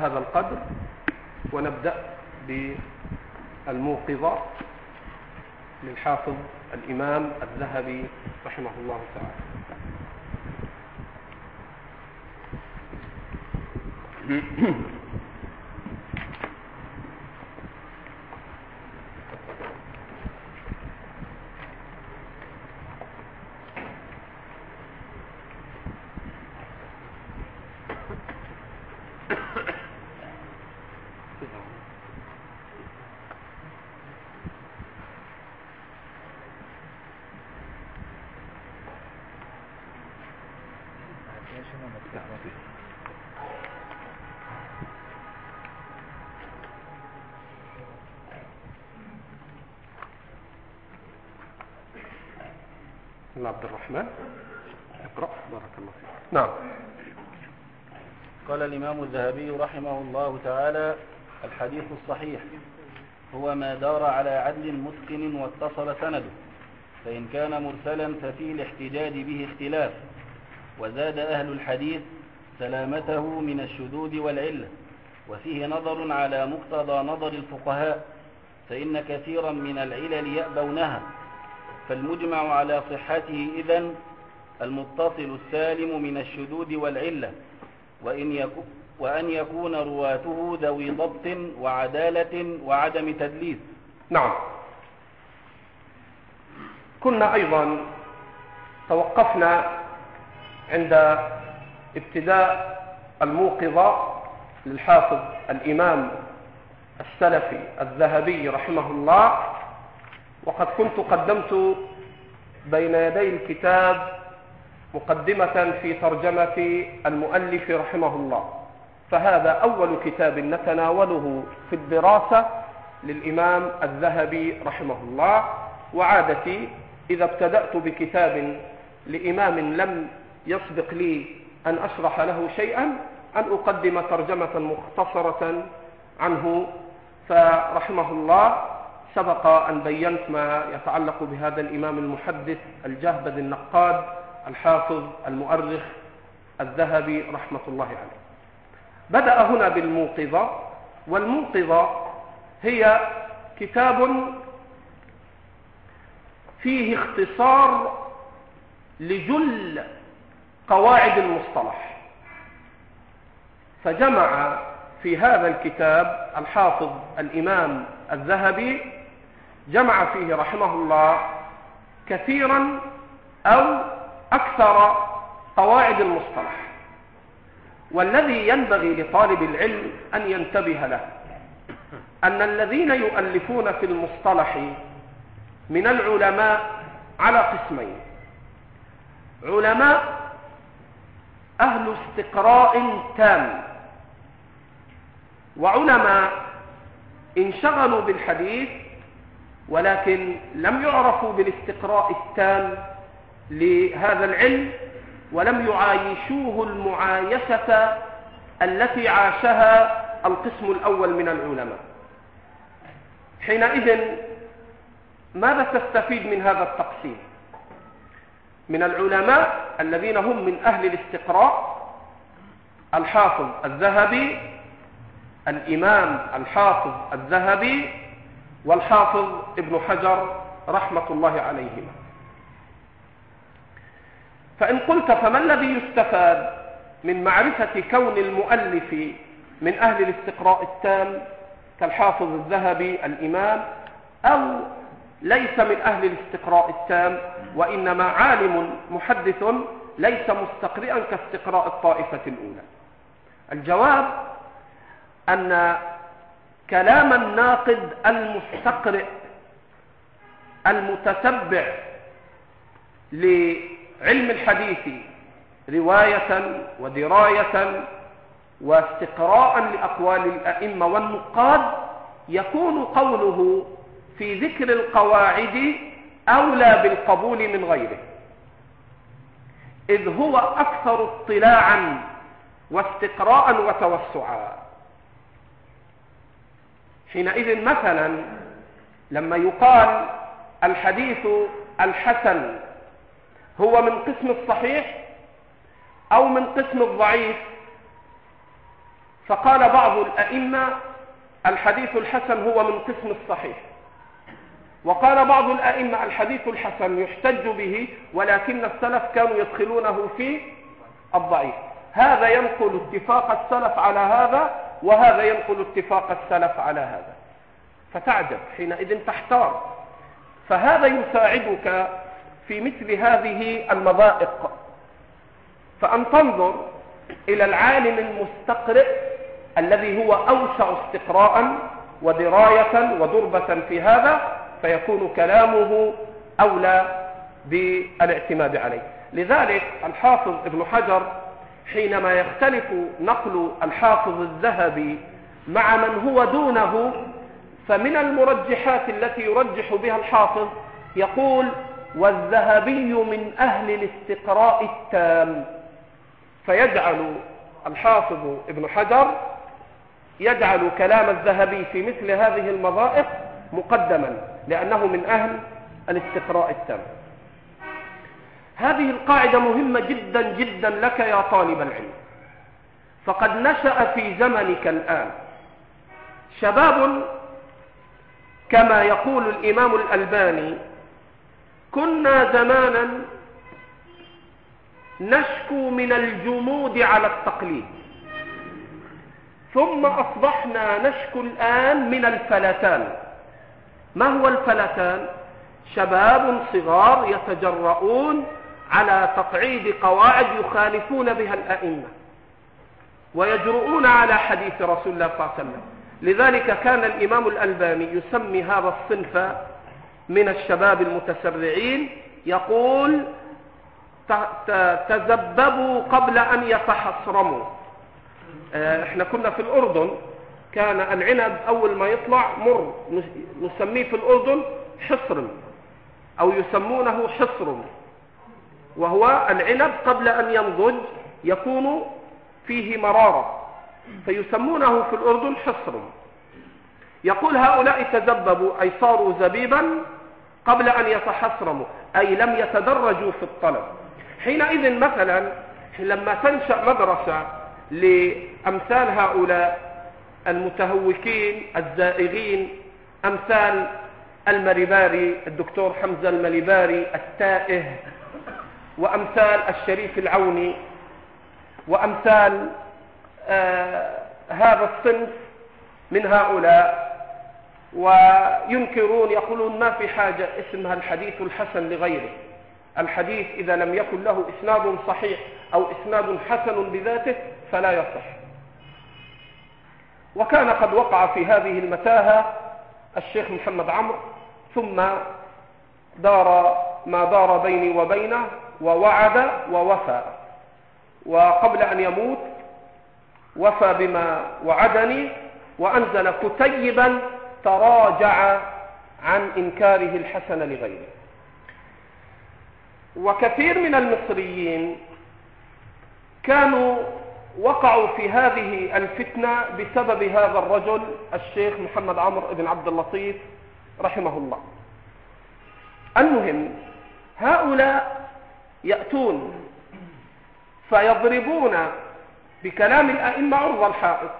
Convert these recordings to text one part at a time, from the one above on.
هذا القدر ونبدأ بالموقظة للحافظ الإمام الذهبي رحمه الله تعالى. عبد الرحمن اقرأ بارك الله فيك نعم. قال الإمام الذهبي رحمه الله تعالى الحديث الصحيح. هو ما دار على عدل متقن واتصل سنده فإن كان مرسلا ففي الاحتجاج به اختلاف. وزاد أهل الحديث سلامته من الشذوذ والعلة وفيه نظر على مقتضى نظر الفقهاء فإن كثيرا من العلل يأبونها. فالمجمع على صحته إذن المتصل السالم من الشذوذ والعلة وإن يكون وأن يكون رواته ذوي ضبط وعدالة وعدم تدليس. نعم. كنا أيضا توقفنا عند ابتداء الموقظة للحافظ الإمام السلفي الذهبي رحمه الله وقد كنت قدمت بين يدي الكتاب مقدمة في ترجمة المؤلف رحمه الله. فهذا أول كتاب نتناوله في الدراسة للإمام الذهبي رحمه الله. وعادتي إذا ابتدأت بكتاب لإمام لم يسبق لي أن أشرح له شيئا أن أقدم ترجمة مختصرة عنه. فرحمه الله سبق أن بينت ما يتعلق بهذا الإمام المحدث الجهبذ النقاد الحافظ المؤرخ الذهبي رحمة الله عليه. بدأ هنا بالموقظة والموقظة هي كتاب فيه اختصار لجل قواعد المصطلح. فجمع في هذا الكتاب الحافظ الإمام الذهبي جمع فيه رحمه الله كثيرا أو أكثر قواعد المصطلح والذي ينبغي لطالب العلم أن ينتبه له أن الذين يؤلفون في المصطلح من العلماء على قسمين علماء أهل استقراء تام وعلماء انشغلوا بالحديث ولكن لم يعرفوا بالاستقراء التام لهذا العلم ولم يعايشوه المعايشة التي عاشها القسم الأول من العلماء. حينئذ ماذا تستفيد من هذا التقسيم؟ من العلماء الذين هم من أهل الاستقراء الحافظ الذهبي الإمام الحافظ الذهبي والحافظ ابن حجر رحمة الله عليهما. فإن قلت فما الذي يستفاد من معرفة كون المؤلف من أهل الاستقراء التام كالحافظ الذهبي الإمام أو ليس من أهل الاستقراء التام وإنما عالم محدث ليس مستقرئا كاستقراء الطائفة الأولى. الجواب أن كلام الناقد المستقرئ المتتبع لعلم الحديث رواية ودراية واستقراء لأقوال الأئمة والنقاد يكون قوله في ذكر القواعد أولى بالقبول من غيره. إذ هو أكثر اطلاعا واستقراء وتوسعا. حينئذ مثلا لما يقال الحديث الحسن هو من قسم الصحيح أو من قسم الضعيف. فقال بعض الأئمة الحديث الحسن هو من قسم الصحيح. وقال بعض الأئمة الحديث الحسن يحتج به ولكن السلف كانوا يدخلونه في الضعيف. هذا ينقل اتفاق السلف على هذا وهذا ينقل اتفاق السلف على هذا. فتعجب حينئذ تحتار. فهذا يساعدك في مثل هذه المضائق. فأن تنظر إلى العالم المستقرئ الذي هو أوسع استقراء ودراية ودربة في هذا فيكون كلامه أولى بالاعتماد عليه. لذلك الحافظ ابن حجر حينما يختلف نقل الحافظ الذهبي مع من هو دونه فمن المرجحات التي يرجح بها الحافظ يقول والذهبي من أهل الاستقراء التام. فيجعل الحافظ ابن حجر يجعل كلام الذهبي في مثل هذه المضائق مقدما لأنه من أهل الاستقراء التام. هذه القاعدة مهمة جدا جدا لك يا طالب العلم. فقد نشأ في زمنك الآن. شباب كما يقول الإمام الألباني كنا زمانا نشكو من الجمود على التقليد. ثم أصبحنا نشكو الآن من الفلتان ما هو الفلتان شباب صغار يتجرؤون على تقعيد قواعد يخالفون بها الأئمة ويجرؤون على حديث رسول الله صلى الله عليه وسلم. لذلك كان الإمام الألباني يسمي هذا الصنف من الشباب المتسرعين يقول تذببوا قبل أن يتحصرموا. آه، إحنا كنا في الأردن كان العنب أول ما يطلع مر نسميه في الأردن حصر أو يسمونه حصر وهو العنب قبل أن ينضج يكون فيه مرارة فيسمونه في الأردن حصر يقول هؤلاء تذببوا أي صاروا زبيبا قبل أن يتحصرموا أي لم يتدرجوا في الطلب. حينئذ مثلا لما تنشأ مدرسة لأمثال هؤلاء المتهوكين الزائغين أمثال المليباري الدكتور حمزة المليباري التائه وأمثال الشريف العوني وأمثال آه هذا الصنف من هؤلاء. وينكرون يقولون ما في حاجة اسمها الحديث الحسن لغيره. الحديث إذا لم يكن له إسناد صحيح أو إسناد حسن بذاته فلا يصح. وكان قد وقع في هذه المتاهة الشيخ محمد عمرو ثم دار ما دار بيني وبينه ووعد ووفى. وقبل أن يموت وفى بما وعدني وأنزل كتيبا تراجع عن إنكاره الحسن لغيره. وكثير من المصريين كانوا وقعوا في هذه الفتنة بسبب هذا الرجل الشيخ محمد عمرو بن عبد اللطيف رحمه الله. المهم هؤلاء يأتون فيضربون بكلام الأئمة عرض الحائط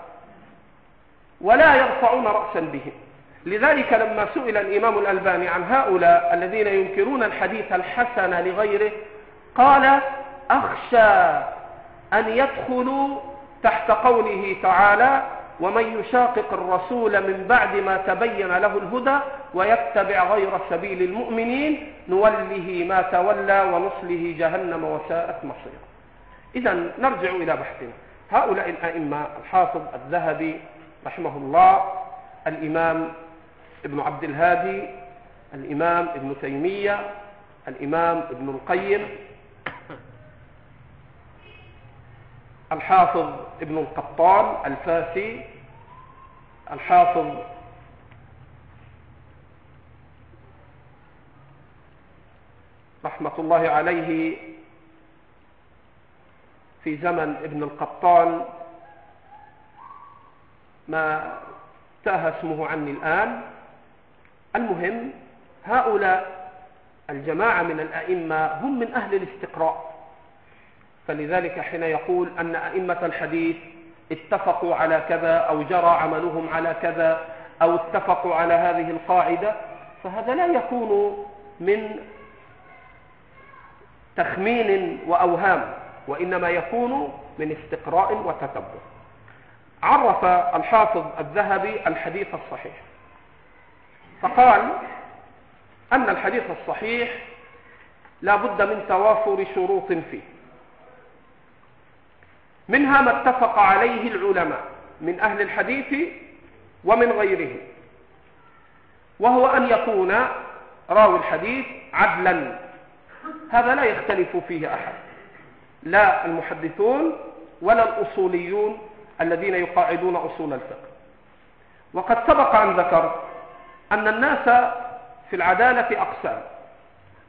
ولا يرفعون رأسا بهم. لذلك لما سئل الإمام الألباني عن هؤلاء الذين ينكرون الحديث الحسن لغيره قال أخشى أن يدخلوا تحت قوله تعالى ومن يشاقق الرسول من بعد ما تبين له الهدى ويتبع غير سبيل المؤمنين نوله ما تولى ونصله جهنم وساءت مصيرا. إذا نرجع إلى بحثنا. هؤلاء الأئمة الحافظ الذهبي رحمه الله الإمام ابن عبد الهادي الإمام ابن تيمية الإمام ابن القيم الحافظ ابن القطان الفاسي الحافظ رحمة الله عليه في زمن ابن القطان ما تاه اسمه عني الآن. المهم هؤلاء الجماعة من الأئمة هم من أهل الاستقراء. فلذلك حين يقول أن أئمة الحديث اتفقوا على كذا أو جرى عملهم على كذا أو اتفقوا على هذه القاعدة فهذا لا يكون من تخمين وأوهام وإنما يكون من استقراء وتتبع. عرف الحافظ الذهبي الحديث الصحيح. فقال أن الحديث الصحيح لا بد من توافر شروط فيه. منها ما اتفق عليه العلماء من أهل الحديث ومن غيره وهو أن يكون راوي الحديث عدلا. هذا لا يختلف فيه أحد لا المحدثون ولا الأصوليون الذين يقاعدون أصول الفقه. وقد سبق أن ذكر أن الناس في العدالة أقسام.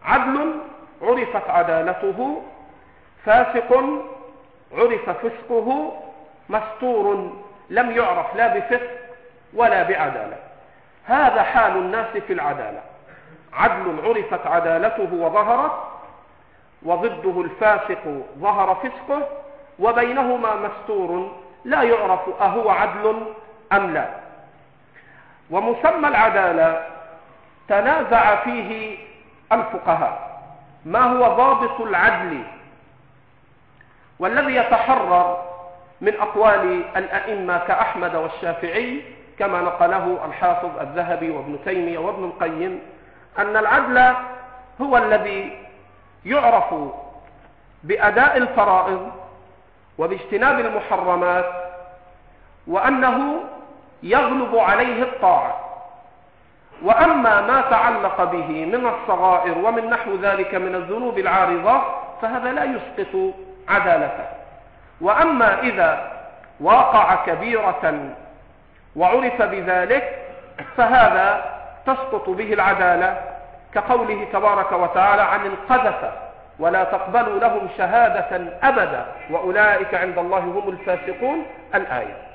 عدل عرفت عدالته فاسق عرف فسقه مستور لم يعرف لا بفسق ولا بعدالة. هذا حال الناس في العدالة. عدل عرفت عدالته وظهرت وضده الفاسق ظهر فسقه وبينهما مستور لا يعرف أهو عدل أم لا. ومسمى العدالة تنازع فيه الفقهاء. ما هو ضابط العدل والذي يتحرر من أقوال الأئمة كأحمد والشافعي كما نقله الحافظ الذهبي وابن تيمية وابن القيم أن العدل هو الذي يعرف بأداء الفرائض وباجتناب المحرمات وأنه يغلب عليه الطاعة. وأما ما تعلق به من الصغائر ومن نحو ذلك من الذنوب العارضة فهذا لا يسقط عدالته. وأما إذا واقع كبيرة وعرف بذلك فهذا تسقط به العدالة كقوله تبارك وتعالى عن القذف ولا تقبلوا لهم شهادة أبدا وأولئك عند الله هم الفاسقون. الآية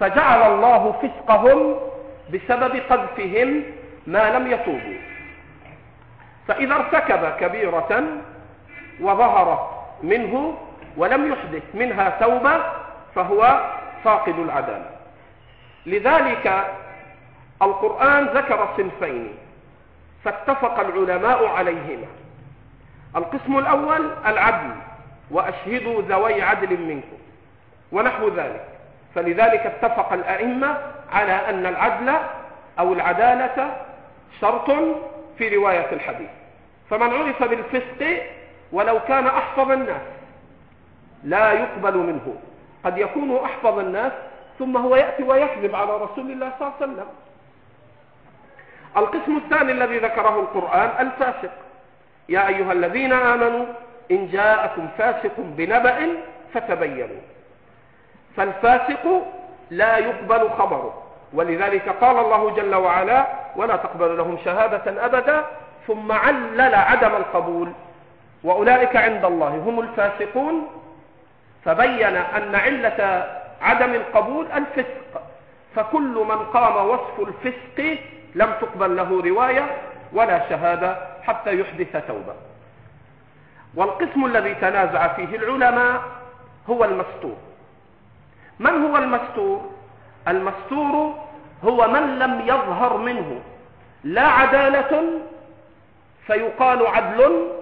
فجعل الله فسقهم بسبب قذفهم ما لم يتوبوا. فإذا ارتكب كبيرة وظهرت منه ولم يحدث منها توبة فهو فاقد العدالة. لذلك القرآن ذكر صنفين فاتفق العلماء عليهما. القسم الأول العدل وأشهدوا ذوي عدل منكم ونحو ذلك. فلذلك اتفق الأئمة على أن العدل أو العدالة شرط في رواية الحديث. فمن عرف بالفسق ولو كان أحفظ الناس لا يقبل منه. قد يكون أحفظ الناس ثم هو يأتي ويكذب على رسول الله صلى الله عليه وسلم. القسم الثاني الذي ذكره القرآن الفاسق. يا أيها الذين آمنوا إن جاءكم فاسق بنبأ فتبينوا. فالفاسق لا يقبل خبره. ولذلك قال الله جل وعلا ولا تقبل لهم شهادة أبدا ثم علل عدم القبول. وأولئك عند الله هم الفاسقون. فبين أن علة عدم القبول الفسق. فكل من قام وصف الفسق لم تقبل له رواية ولا شهادة حتى يحدث توبة. والقسم الذي تنازع فيه العلماء هو المستور. من هو المستور؟ المستور هو من لم يظهر منه. لا عدالة فيقال عدل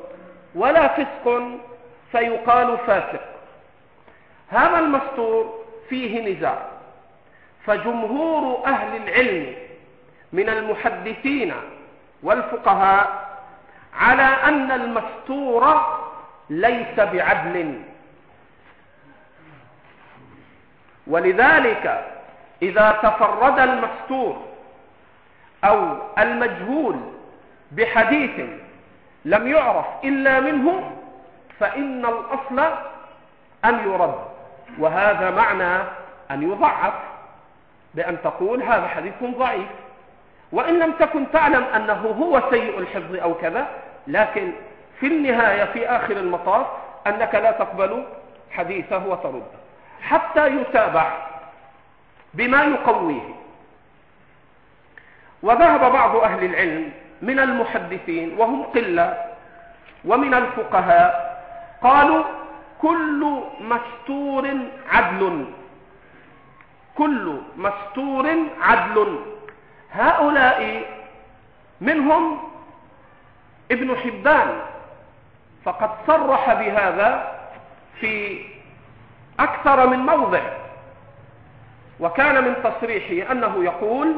ولا فسق فيقال فاسق. هذا المستور فيه نزاع. فجمهور أهل العلم من المحدثين والفقهاء على أن المستور ليس بعدل. ولذلك إذا تفرد المستور أو المجهول بحديث لم يعرف إلا منه فإن الأصل أن يرد. وهذا معنى أن يضعف بأن تقول هذا حديث ضعيف. وإن لم تكن تعلم أنه هو سيء الحفظ أو كذا لكن في النهاية في آخر المطاف أنك لا تقبل حديثه وترده. حتى يتابع بما يقويه. وذهب بعض أهل العلم من المحدثين وهم قلة ومن الفقهاء قالوا كل مستور عدل. كل مستور عدل. هؤلاء منهم ابن حبان فقد صرح بهذا في أكثر من موضع. وكان من تصريحه أنه يقول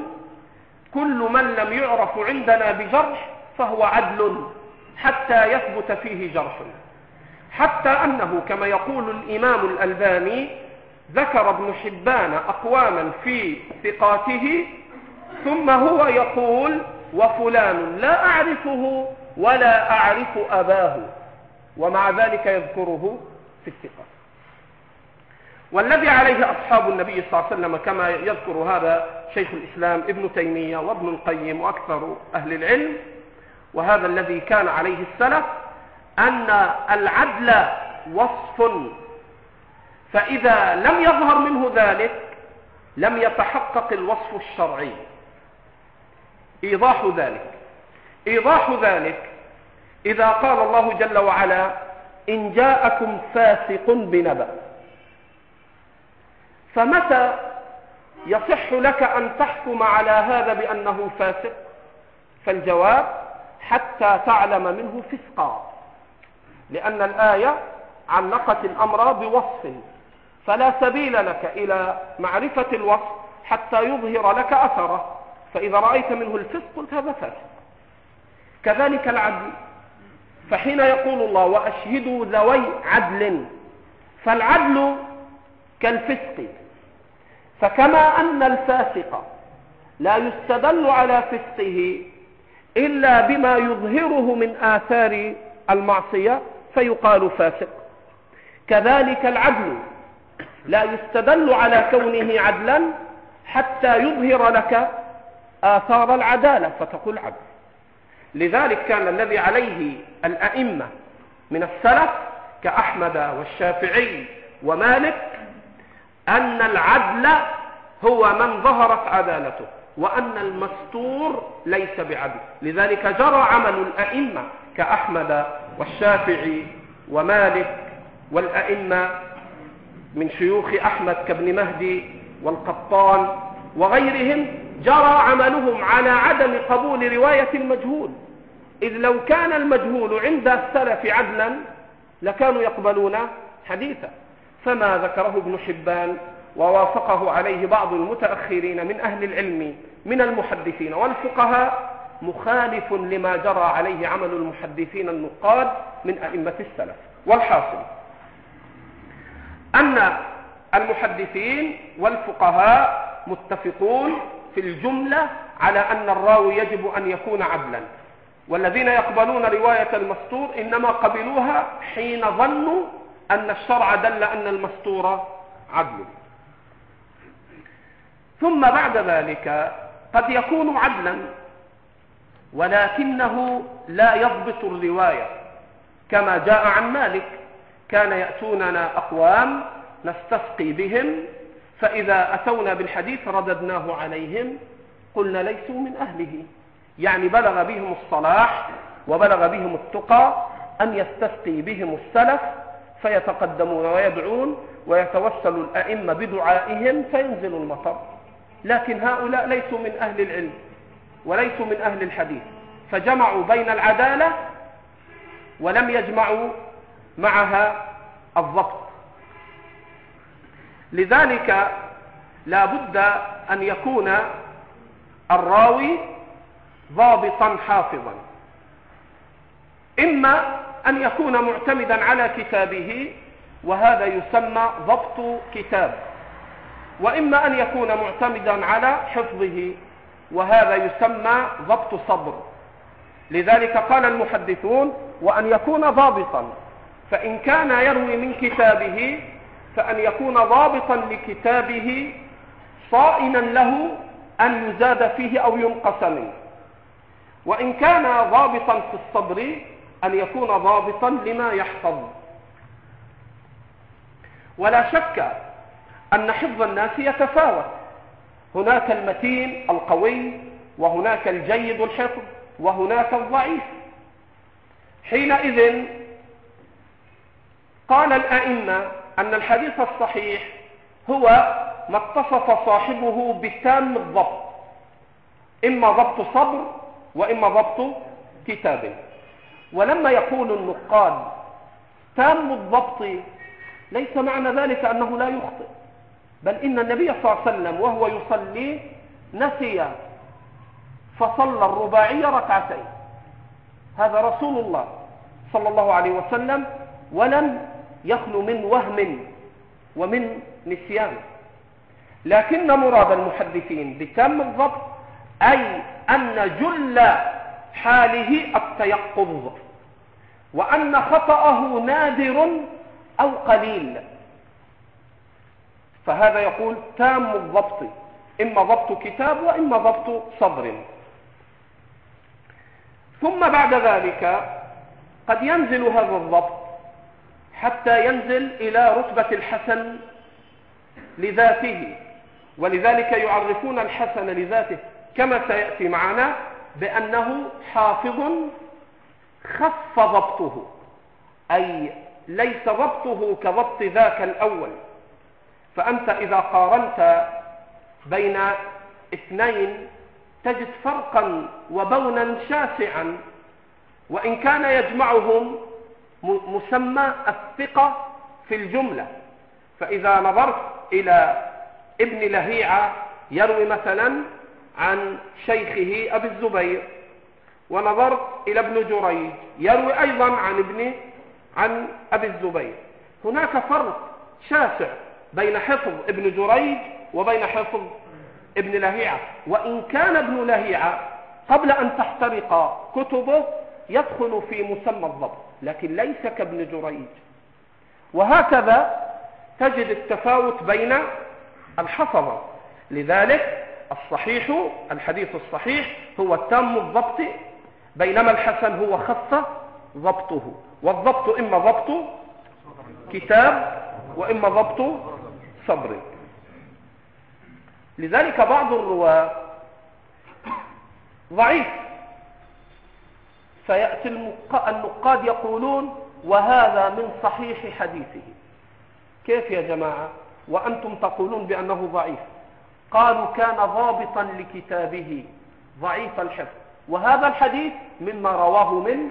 كل من لم يعرف عندنا بجرح فهو عدل حتى يثبت فيه جرح. حتى أنه كما يقول الإمام الألباني ذكر ابن حبان أقواما في ثقاته ثم هو يقول وفلان لا أعرفه ولا أعرف أباه ومع ذلك يذكره في الثقات والذي عليه أصحاب النبي صلى الله عليه وسلم كما يذكر هذا شيخ الإسلام ابن تيمية وابن القيم وأكثر أهل العلم وهذا الذي كان عليه السلف أن العدل وصف. فإذا لم يظهر منه ذلك لم يتحقق الوصف الشرعي. إيضاح ذلك. إيضاح ذلك إذا قال الله جل وعلا إن جاءكم فاسق بنبأ. فمتى يصح لك أن تحكم على هذا بأنه فاسق؟ فالجواب حتى تعلم منه فسقا. لأن الآية علقت الأمر بوصف. فلا سبيل لك إلى معرفة الوصف حتى يظهر لك أثره. فإذا رأيت منه الفسق قلت هذا فاسق. كذلك العدل. فحين يقول الله وأشهدوا ذوي عدل فالعدل كالفسق. فكما أن الفاسق لا يستدل على فسقه إلا بما يظهره من آثار المعصية فيقال فاسق. كذلك العدل لا يستدل على كونه عدلا حتى يظهر لك آثار العدالة فتقول عدل. لذلك كان الذي عليه الأئمة من السلف كأحمد والشافعي ومالك أن العدل هو من ظهرت عدالته وأن المستور ليس بعدل. لذلك جرى عمل الأئمة كأحمد والشافعي ومالك والأئمة من شيوخ أحمد كابن مهدي والقطان وغيرهم جرى عملهم على عدم قبول رواية المجهول. إذ لو كان المجهول عند السلف عدلا لكانوا يقبلون حديثا. فما ذكره ابن حبان ووافقه عليه بعض المتأخرين من أهل العلم من المحدثين والفقهاء مخالف لما جرى عليه عمل المحدثين النقاد من أئمة السلف والحاصل أن المحدثين والفقهاء متفقون في الجملة على أن الراوي يجب أن يكون عدلا والذين يقبلون رواية المستور إنما قبلوها حين ظنوا أن الشرع دل أن المستور عدل. ثم بعد ذلك قد يكون عدلا ولكنه لا يضبط الرواية. كما جاء عن مالك كان يأتوننا أقوام نستسقي بهم فإذا أتونا بالحديث رددناه عليهم قلنا ليسوا من أهله. يعني بلغ بهم الصلاح وبلغ بهم التقى أن يستسقي بهم السلف فيتقدمون ويدعون ويتوسل الأئمة بدعائهم فينزل المطر. لكن هؤلاء ليسوا من أهل العلم وليسوا من أهل الحديث فجمعوا بين العدالة ولم يجمعوا معها الضبط. لذلك لا بد أن يكون الراوي ضابطا حافظا. إما أن يكون معتمدا على كتابه وهذا يسمى ضبط كتاب. وإما أن يكون معتمدا على حفظه وهذا يسمى ضبط صبر. لذلك قال المحدثون وأن يكون ضابطا فإن كان يروي من كتابه فأن يكون ضابطا لكتابه صائنا له أن يزاد فيه أو ينقص منه. وإن كان ضابطا في الصبر أن يكون ضابطا لما يحفظ. ولا شك أن حفظ الناس يتفاوت. هناك المتين القوي وهناك الجيد الحفظ وهناك الضعيف. حينئذ قال الأئمة أن الحديث الصحيح هو ما اتصف صاحبه بتام الضبط. إما ضبط صبر وإما ضبط كتاب ولما يقول النقاد تام الضبط ليس معنى ذلك أنه لا يخطئ بل إن النبي صلى الله عليه وسلم وهو يصلي نسي فصلى الرباعية ركعتين. هذا رسول الله صلى الله عليه وسلم ولم يخلو من وهم ومن نسيان. لكن مراد المحدثين بتام الضبط أي أن جل حاله التيقظ وأن خطأه نادر أو قليل. فهذا يقول تام الضبط إما ضبط كتاب وإما ضبط صبر ثم بعد ذلك قد ينزل هذا الضبط حتى ينزل إلى رتبة الحسن لذاته ولذلك يعرفون الحسن لذاته كما سيأتي معنا. بأنه حافظ خف ضبطه أي ليس ضبطه كضبط ذاك الأول. فأنت إذا قارنت بين اثنين تجد فرقا وبونا شاسعا وإن كان يجمعهم مسمى الثقة في الجملة. فإذا نظرت إلى ابن لهيعة يروي مثلا عن شيخه أبي الزبير ونظرت إلى ابن جريج يروي أيضا عن ابن عن أبي الزبير. هناك فرق شاسع بين حفظ ابن جريج وبين حفظ ابن لهيعة. وإن كان ابن لهيعة قبل أن تحترق كتبه يدخل في مسمى الضبط لكن ليس كابن جريج. وهكذا تجد التفاوت بين الحفظة. لذلك الصحيح الحديث الصحيح هو تام الضبط بينما الحسن هو خف ضبطه. والضبط إما ضبط كتاب وإما ضبط صبر. لذلك بعض الرواة ضعيف. فيأتي النقاد يقولون وهذا من صحيح حديثه. كيف يا جماعة؟ وأنتم تقولون بأنه ضعيف. قالوا كان ضابطا لكتابه ضعيف الحفظ. وهذا الحديث مما رواه من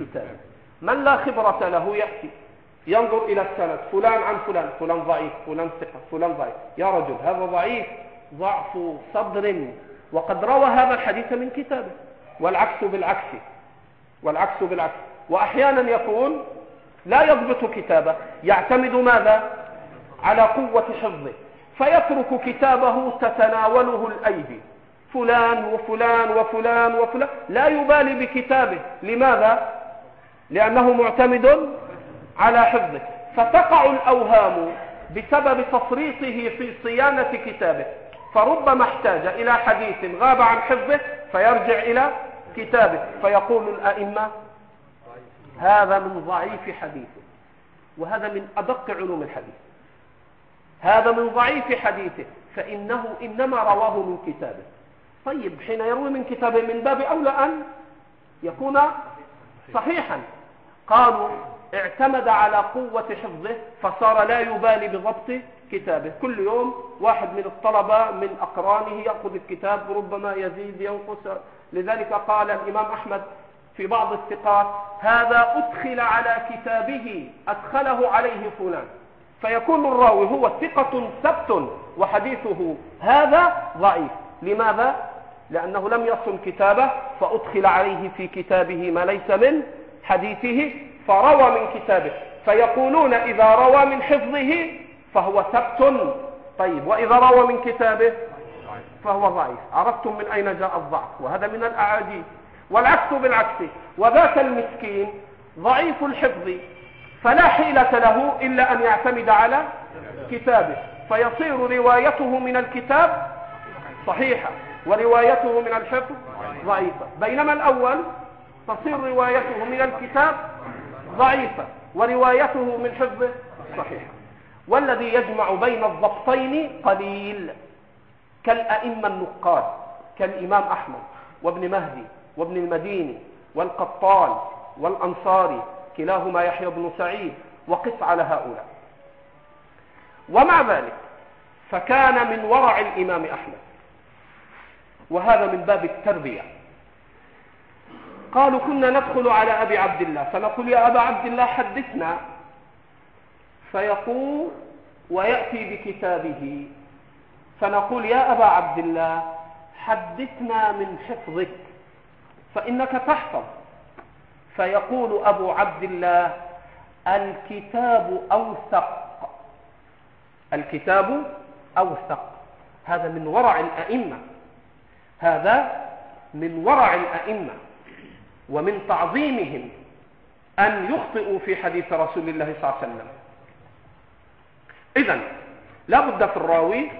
كتابه. من لا خبرة له يأتي ينظر إلى السند فلان عن فلان فلان ضعيف فلان ثقة فلان ضعيف. يا رجل هذا ضعيف ضعف صدر. وقد روى هذا الحديث من كتابه. والعكس بالعكس والعكس بالعكس. وأحيانا يكون لا يضبط كتابه. يعتمد ماذا؟ على قوة حفظه. فيترك كتابه تتناوله الأيدي. فلان وفلان وفلان وفلان. لا يبالي بكتابه. لماذا؟ لأنه معتمد على حفظه. فتقع الأوهام بسبب تفريطه في صيانة كتابه. فربما احتاج إلى حديث غاب عن حفظه فيرجع إلى كتابه. فيقول الأئمة هذا من ضعيف حديثه. وهذا من أدق علوم الحديث. هذا من ضعيف حديثه فإنه إنما رواه من كتابه. طيب حين يروي من كتابه من باب أولى أن يكون صحيحا. قالوا اعتمد على قوة حفظه فصار لا يبالي بضبط كتابه. كل يوم واحد من الطلبة من أقرانه يأخذ الكتاب ربما يزيد ينقص. لذلك قال الإمام أحمد في بعض الثقات هذا أدخل على كتابه أدخله عليه فلان. فيكون الراوي هو ثقة ثبت وحديثه هذا ضعيف. لماذا؟ لأنه لم يصل كتابه فأدخل عليه في كتابه ما ليس من حديثه فروى من كتابه. فيقولون إذا روى من حفظه فهو ثبت. طيب وإذا روى من كتابه فهو ضعيف. عرفتم من أين جاء الضعف؟ وهذا من الأعاجيب. والعكس بالعكس. وذاك المسكين ضعيف الحفظ. فلا حيلة له إلا أن يعتمد على كتابه. فيصير روايته من الكتاب صحيحة وروايته من الحفظ ضعيفة. بينما الأول تصير روايته من الكتاب ضعيفة وروايته من حفظه صحيحة. والذي يجمع بين الضبطين قليل كالأئمة النقاد كالإمام أحمد وابن مهدي وابن المديني والقطان والأنصاري كلاهما يحيى بن سعيد وقف على هؤلاء. ومع ذلك فكان من ورع الإمام أحمد. وهذا من باب التربية. قالوا كنا ندخل على أبي عبد الله. فنقول يا أبا عبد الله حدثنا. فيقول ويأتي بكتابه. فنقول يا أبا عبد الله حدثنا من حفظك. فإنك تحفظ. فيقول أبو عبد الله الكتاب أوثق. الكتاب أوثق. هذا من ورع الأئمة. هذا من ورع الأئمة. ومن تعظيمهم أن يخطئوا في حديث رسول الله صلى الله عليه وسلم. إذن لا بد في الراوي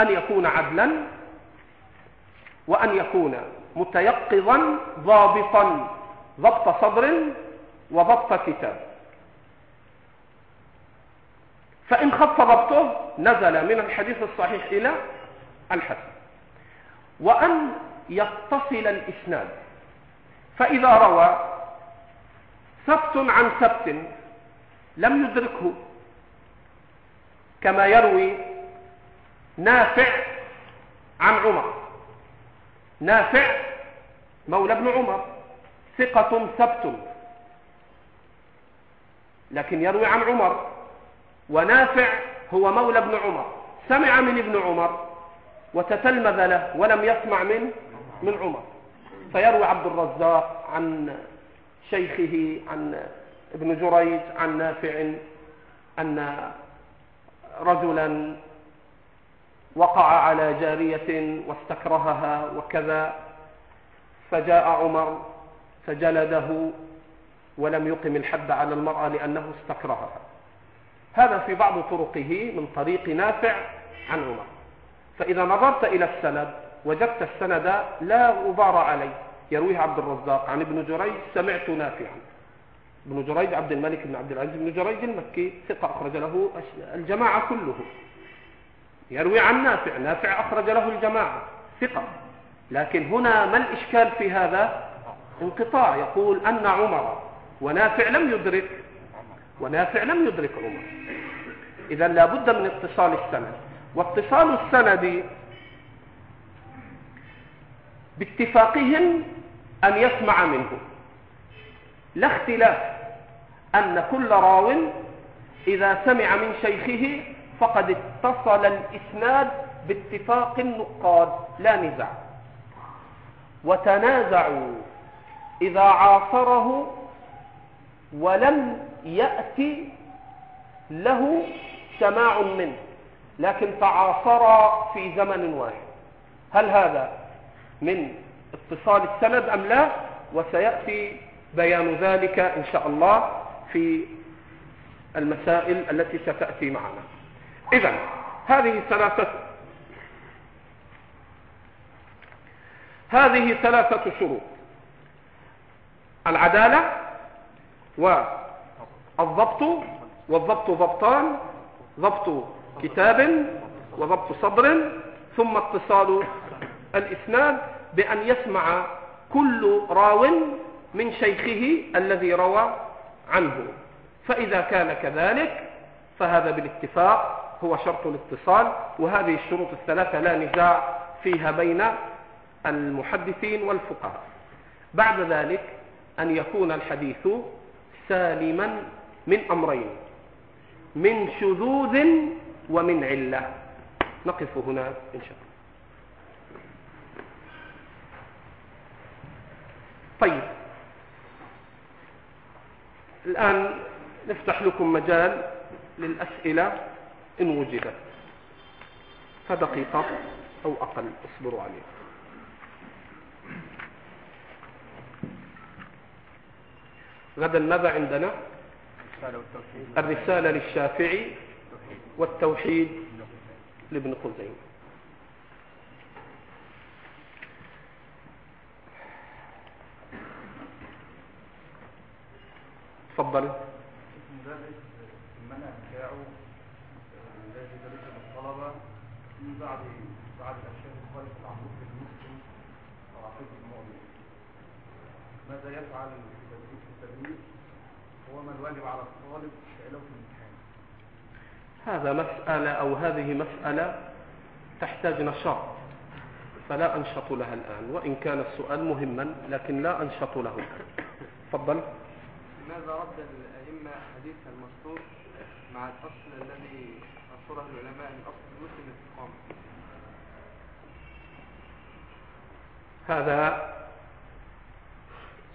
أن يكون عدلا وأن يكون متيقظا ضابطا. ضبط صدر وضبط كتاب. فإن خف ضبطه نزل من الحديث الصحيح إلى الحسن. وأن يتصل الإسناد. فإذا روى سبت عن سبت لم يدركه. كما يروي نافع عن عمر. نافع مولى ابن عمر. ثقة سبت لكن يروي عن عمر ونافع هو مولى ابن عمر. سمع من ابن عمر وتتلمذ له ولم يسمع من من عمر. فيروي عبد الرزاق عن شيخه عن ابن جريج عن نافع أن رجلا وقع على جارية واستكرهها وكذا فجاء عمر فجلده ولم يقم الحد على المرأة لأنه استكرهها. هذا في بعض طرقه من طريق نافع عن عمر. فإذا نظرت إلى السند وجدت السند لا غبار عليه. يرويه عبد الرزاق عن ابن جريج سمعت نافعا. ابن جريج عبد الملك بن عبد العزيز بن جريج المكي ثقة أخرج له الجماعة كله يروي عن نافع نافع أخرج له الجماعة ثقة. لكن هنا ما الإشكال في هذا؟ انقطاع. يقول أن عمر ونافع لم يدرك ونافع لم يدرك عمر. إذا لابد من اتصال السند. واتصال السند باتفاقهم أن يسمع منه. لا اختلاف أن كل راو إذا سمع من شيخه فقد اتصل الإسناد باتفاق النقاد. لا نزاع. وتنازعوا. إذا عاصره ولم يأتي له سماع منه لكن تعاصرا في زمن واحد. هل هذا من اتصال السند أم لا؟ وسيأتي بيان ذلك إن شاء الله في المسائل التي ستأتي معنا. إذا هذه ثلاثة هذه ثلاثة شروط. العدالة والضبط والضبط ضبطان ضبط كتاب وضبط صدر ثم اتصال الإسناد بأن يسمع كل راو من شيخه الذي روى عنه. فإذا كان كذلك فهذا بالاتفاق هو شرط الاتصال وهذه الشروط الثلاثة لا نزاع فيها بين المحدثين والفقهاء. بعد ذلك أن يكون الحديث سالما من أمرين من شذوذ ومن علة. نقف هنا إن شاء الله. طيب. الآن نفتح لكم مجال للأسئلة إن وجدت. فدقيقة أو أقل اصبروا عليه غدا ماذا عندنا؟ الرسالة للشافعي والتوحيد لابن خزيمة. تفضل. المدرس المنهج بتاعه الذي يدرس الطلبة في بعض بعض الأشياء الخالصة العمود المسلم وعقيدة المؤمن ماذا يفعل في التدريس هو ما الواجب على الطالب فعله في الامتحان. هذا مسألة أو هذه مسألة تحتاج نشاط فلا أنشط لها الآن وإن كان السؤال مهما لكن لا أنشط له. تفضل. لماذا رد الأئمة حديث المستور مع الأصل الذي أصله العلماء من أصل المسلم الاستقامة هذا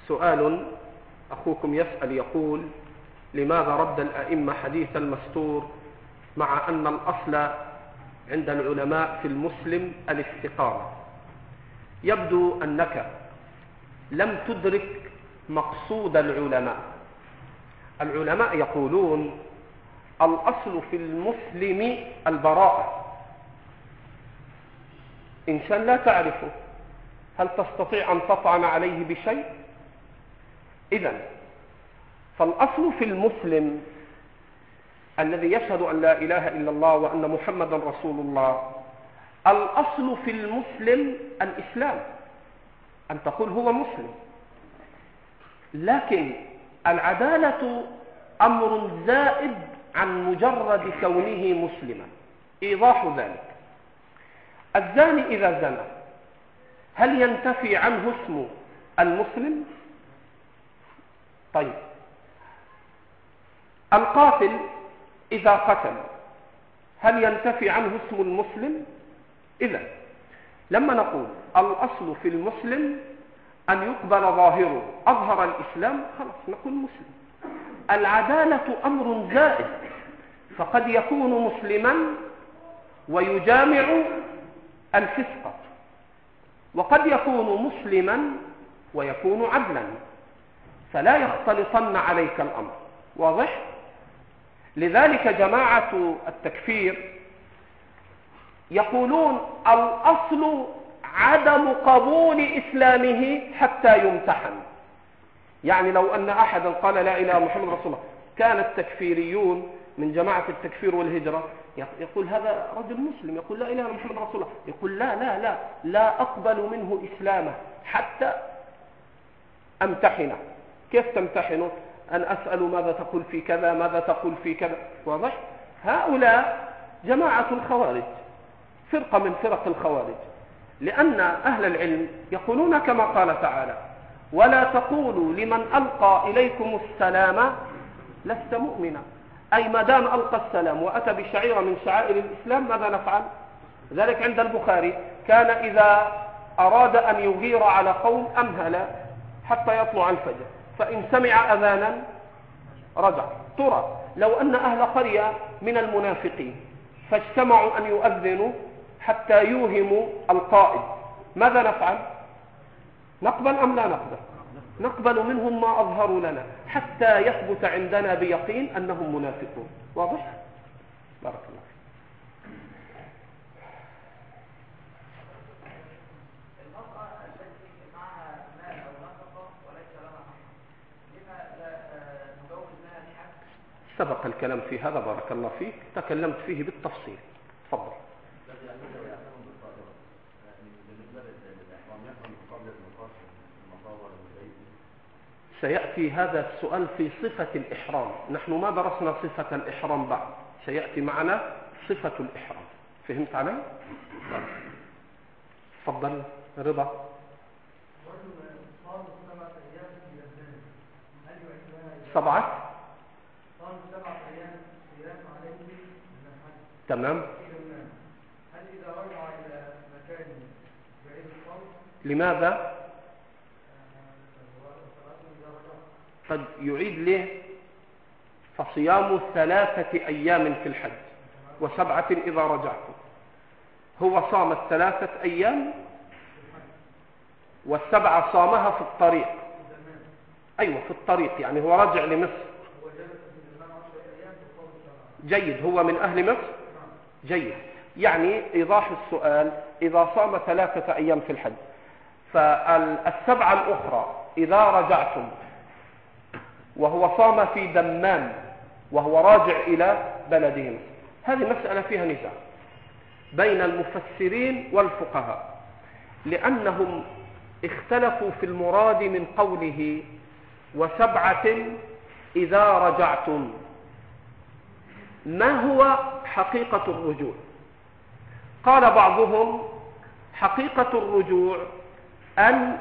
سؤال أخوكم يسأل يقول لماذا رد الأئمة حديث المستور مع أن الأصل عند العلماء في المسلم الاستقامة؟ يبدو أنك لم تدرك مقصود العلماء. العلماء يقولون الأصل في المسلم البراءة. إنسان لا تعرفه. هل تستطيع أن تطعن عليه بشيء؟ إذا فالأصل في المسلم الذي يشهد أن لا إله إلا الله وأن محمدا رسول الله الأصل في المسلم الإسلام أن تقول هو مسلم. لكن العدالة أمر زائد عن مجرد كونه مسلما. إيضاح ذلك. الزاني إذا زنى هل ينتفي عنه اسم المسلم؟ طيب. القاتل إذا قتل هل ينتفي عنه اسم المسلم؟ إذا. لما نقول الأصل في المسلم أن يقبل ظاهره أظهر الإسلام خلاص نقول مسلم. العدالة أمر زائد فقد يكون مسلما ويجامع الفسق وقد يكون مسلما ويكون عدلا فلا يختلطن عليك الأمر واضح؟ لذلك جماعة التكفير يقولون الأصل عدم قبول إسلامه حتى يمتحن. يعني لو أن أحدا قال لا إله محمد رسول الله كان التكفيريون من جماعة التكفير والهجرة يقول هذا رجل مسلم يقول لا إله محمد رسول الله يقول لا لا لا لا أقبل منه إسلامه حتى أمتحنه كيف تمتحنه؟ أن أسأل ماذا تقول في كذا ماذا تقول في كذا. واضح؟ هؤلاء جماعة الخوارج فرقة من فرق الخوارج لأن أهل العلم يقولون كما قال تعالى ولا تقولوا لمن ألقى إليكم السلام لست مؤمنا. أي ما دام ألقى السلام وأتى بشعيرة من شعائر الإسلام ماذا نفعل؟ ذلك عند البخاري كان إذا أراد أن يغير على قوم أمهل حتى يطلع الفجر. فإن سمع أذانا رجع. ترى لو أن أهل قرية من المنافقين فاجتمعوا أن يؤذنوا حتى يوهموا القائد. ماذا نفعل؟ نقبل أم لا نقبل؟ نقبل منهم ما أظهروا لنا حتى يثبت عندنا بيقين أنهم منافقون. واضح؟ بارك الله سبق الكلام في هذا بارك الله فيك. تكلمت فيه بالتفصيل. تفضل. سيأتي هذا السؤال في صفة الإحرام. نحن ما درسنا صفة الإحرام بعد. سيأتي معنا صفة الإحرام. فهمت علي؟ تفضل رضا. سبعة؟ تمام؟ هل إذا رجع إلى مكانه يعيد الصوم لماذا؟ قد يعيد ليه فصيام ثلاثة أيام في الحج وسبعة إذا رجعتم. هو صام الثلاثة أيام والسبعة صامها في الطريق. أيوة في الطريق يعني هو رجع لمصر. جيد هو من أهل مصر؟ جيد. يعني إيضاح السؤال إذا صام ثلاثة أيام في الحج فالسبعة الأخرى إذا رجعتم وهو صام في دمام وهو راجع إلى بلده هذه مسألة فيها نزاع بين المفسرين والفقهاء لأنهم اختلفوا في المراد من قوله وسبعة إذا رجعتم. ما هو حقيقة الرجوع؟ قال بعضهم حقيقة الرجوع أن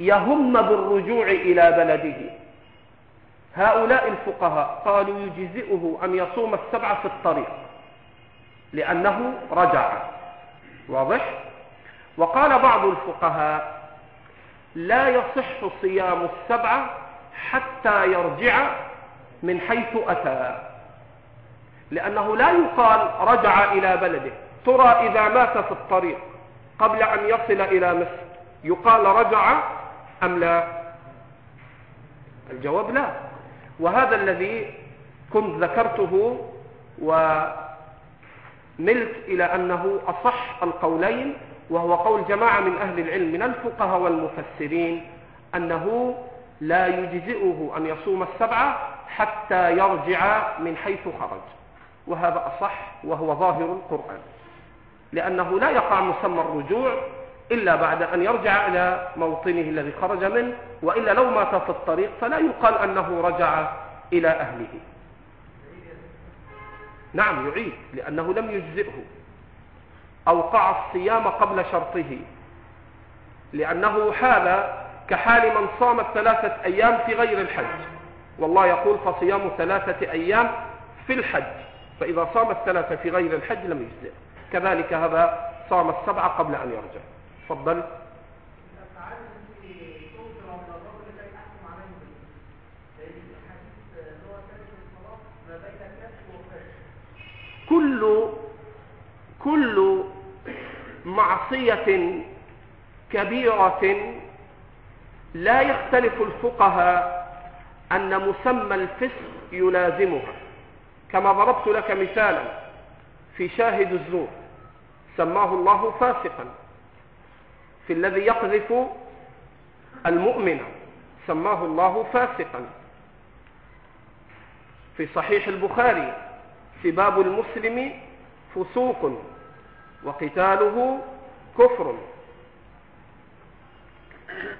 يهم بالرجوع إلى بلده. هؤلاء الفقهاء قالوا يجزئه أن يصوم السبعة في الطريق لأنه رجع. واضح؟ وقال بعض الفقهاء لا يصح صيام السبعة حتى يرجع من حيث أتى. لأنه لا يقال رجع إلى بلده. ترى إذا مات في الطريق قبل أن يصل إلى مصر. يقال رجع أم لا؟ الجواب لا. وهذا الذي كنت ذكرته وملت إلى أنه أصح القولين وهو قول جماعة من أهل العلم من الفقهاء والمفسرين أنه لا يجزئه أن يصوم السبعة حتى يرجع من حيث خرج. وهذا أصح وهو ظاهر القرآن. لأنه لا يقع مسمى الرجوع إلا بعد أن يرجع إلى موطنه الذي خرج منه وإلا لو مات في الطريق فلا يقال أنه رجع إلى أهله. نعم يعيد لأنه لم يجزئه. أوقع الصيام قبل شرطه لأنه حال كحال من صام الثلاثة أيام في غير الحج. والله يقول فصيام ثلاثة أيام في الحج. فإذا صام الثلاثة في غير الحج لم يجزئ. كذلك هذا صام السبعة قبل أن يرجع. تفضل. كل كل معصية كبيرة لا يختلف الفقهاء أن مسمى الفسق يلازمها. كما ضربت لك مثالا في شاهد الزور سماه الله فاسقا. في الذي يقذف المؤمن سماه الله فاسقا. في صحيح البخاري سباب المسلم فسوق وقتاله كفر.